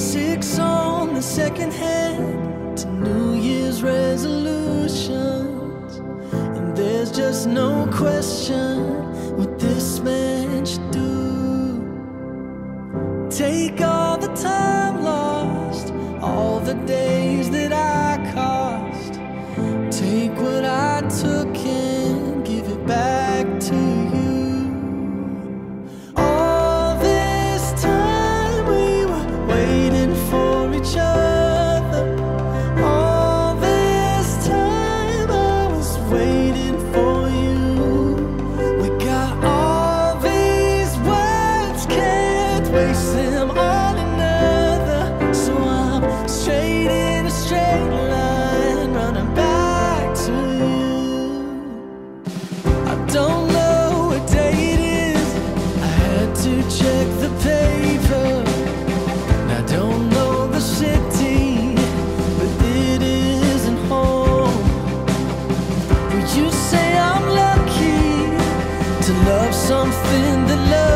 Six on the second hand to New Year's resolutions. And there's just no question what this man should do. Take all the time lost, all the days. something that love